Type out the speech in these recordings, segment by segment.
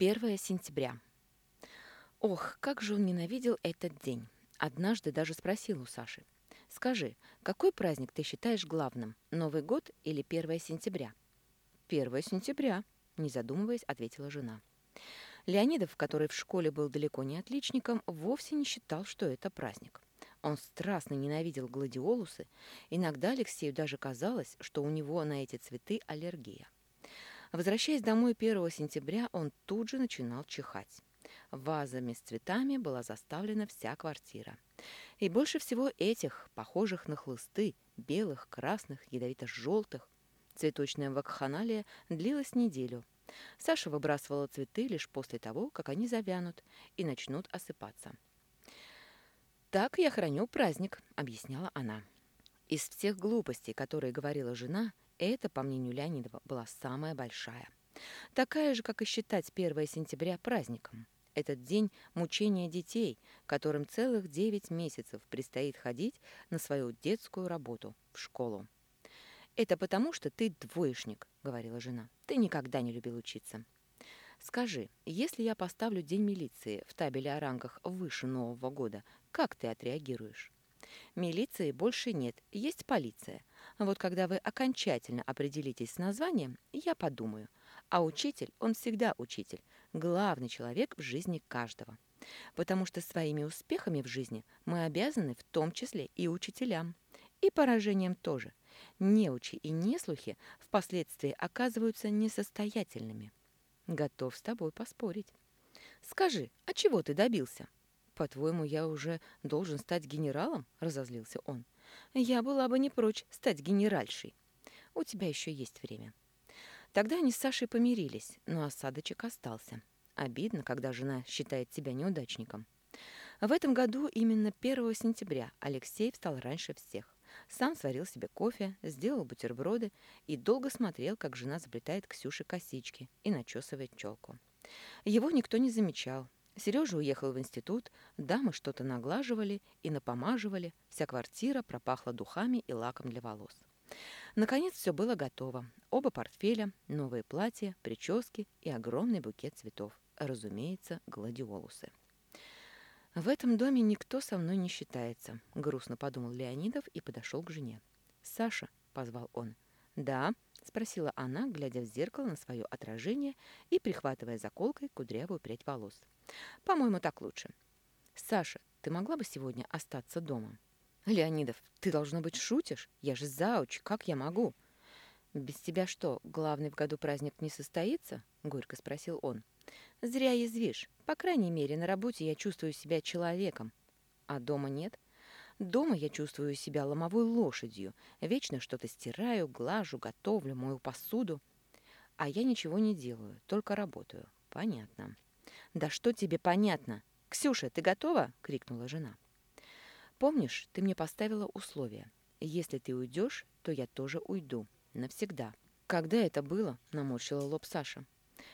1 сентября. Ох, как же он ненавидел этот день. Однажды даже спросил у Саши. «Скажи, какой праздник ты считаешь главным, Новый год или 1 сентября?» «1 сентября», — не задумываясь, ответила жена. Леонидов, который в школе был далеко не отличником, вовсе не считал, что это праздник. Он страстно ненавидел гладиолусы. Иногда Алексею даже казалось, что у него на эти цветы аллергия. Возвращаясь домой 1 сентября, он тут же начинал чихать. Вазами с цветами была заставлена вся квартира. И больше всего этих, похожих на хлысты, белых, красных, ядовито-желтых. Цветочная вакханалия длилась неделю. Саша выбрасывала цветы лишь после того, как они завянут и начнут осыпаться. «Так я храню праздник», — объясняла она. Из всех глупостей, которые говорила жена, это, по мнению Леонидова, была самая большая. Такая же, как и считать 1 сентября праздником. Этот день – мучения детей, которым целых 9 месяцев предстоит ходить на свою детскую работу в школу. «Это потому, что ты двоечник», — говорила жена. «Ты никогда не любил учиться». «Скажи, если я поставлю День милиции в табеле о рангах выше Нового года, как ты отреагируешь?» «Милиции больше нет, есть полиция. Вот когда вы окончательно определитесь с названием, я подумаю. А учитель, он всегда учитель, главный человек в жизни каждого. Потому что своими успехами в жизни мы обязаны в том числе и учителям. И поражением тоже. Неучи и неслухи впоследствии оказываются несостоятельными. Готов с тобой поспорить. Скажи, а чего ты добился? По-твоему, я уже должен стать генералом? Разозлился он. Я была бы не прочь стать генеральшей. У тебя еще есть время. Тогда они с Сашей помирились, но осадочек остался. Обидно, когда жена считает тебя неудачником. В этом году именно 1 сентября Алексей встал раньше всех. Сам сварил себе кофе, сделал бутерброды и долго смотрел, как жена заплетает Ксюше косички и начесывает челку. Его никто не замечал, Сережа уехал в институт, дамы что-то наглаживали и напомаживали, вся квартира пропахла духами и лаком для волос. Наконец все было готово. Оба портфеля, новые платья, прически и огромный букет цветов. Разумеется, гладиолусы. «В этом доме никто со мной не считается», — грустно подумал Леонидов и подошел к жене. «Саша», — позвал он. «Да», — спросила она, глядя в зеркало на свое отражение и прихватывая заколкой кудрявую прядь волос. По-моему, так лучше. Саша, ты могла бы сегодня остаться дома? Леонидов, ты, должно быть, шутишь? Я же зауч, как я могу? Без тебя что, главный в году праздник не состоится? Горько спросил он. Зря язвишь. По крайней мере, на работе я чувствую себя человеком. А дома нет? Дома я чувствую себя ломовой лошадью. Вечно что-то стираю, глажу, готовлю, мою посуду. А я ничего не делаю, только работаю. Понятно. «Да что тебе понятно? Ксюша, ты готова?» — крикнула жена. «Помнишь, ты мне поставила условие. Если ты уйдешь, то я тоже уйду. Навсегда». «Когда это было?» — наморщила лоб Саша.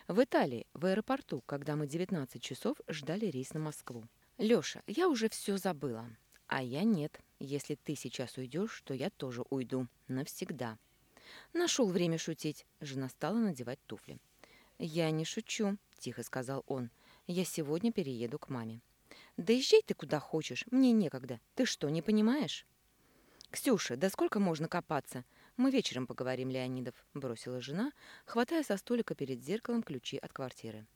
«В Италии, в аэропорту, когда мы 19 часов ждали рейс на Москву». «Лёша, я уже все забыла. А я нет. Если ты сейчас уйдешь, то я тоже уйду. Навсегда». Нашел время шутить. Жена стала надевать туфли. «Я не шучу», — тихо сказал он. Я сегодня перееду к маме. Да езжай ты куда хочешь, мне некогда. Ты что, не понимаешь? Ксюша, да сколько можно копаться? Мы вечером поговорим, Леонидов, бросила жена, хватая со столика перед зеркалом ключи от квартиры.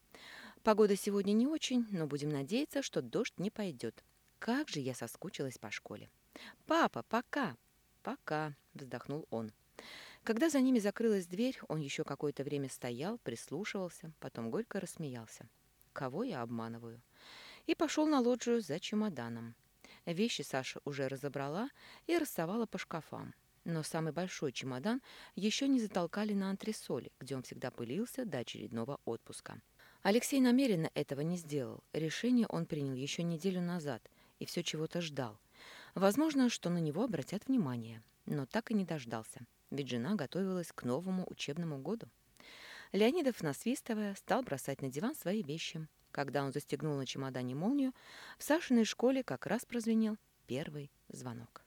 Погода сегодня не очень, но будем надеяться, что дождь не пойдет. Как же я соскучилась по школе. Папа, пока. Пока, вздохнул он. Когда за ними закрылась дверь, он еще какое-то время стоял, прислушивался, потом горько рассмеялся кого я обманываю. И пошел на лоджию за чемоданом. Вещи Саша уже разобрала и рассовала по шкафам. Но самый большой чемодан еще не затолкали на антресоли, где он всегда пылился до очередного отпуска. Алексей намеренно этого не сделал. Решение он принял еще неделю назад и все чего-то ждал. Возможно, что на него обратят внимание, но так и не дождался, ведь жена готовилась к новому учебному году. Леонидов, насвистывая, стал бросать на диван свои вещи. Когда он застегнул на чемодане молнию, в Сашиной школе как раз прозвенел первый звонок.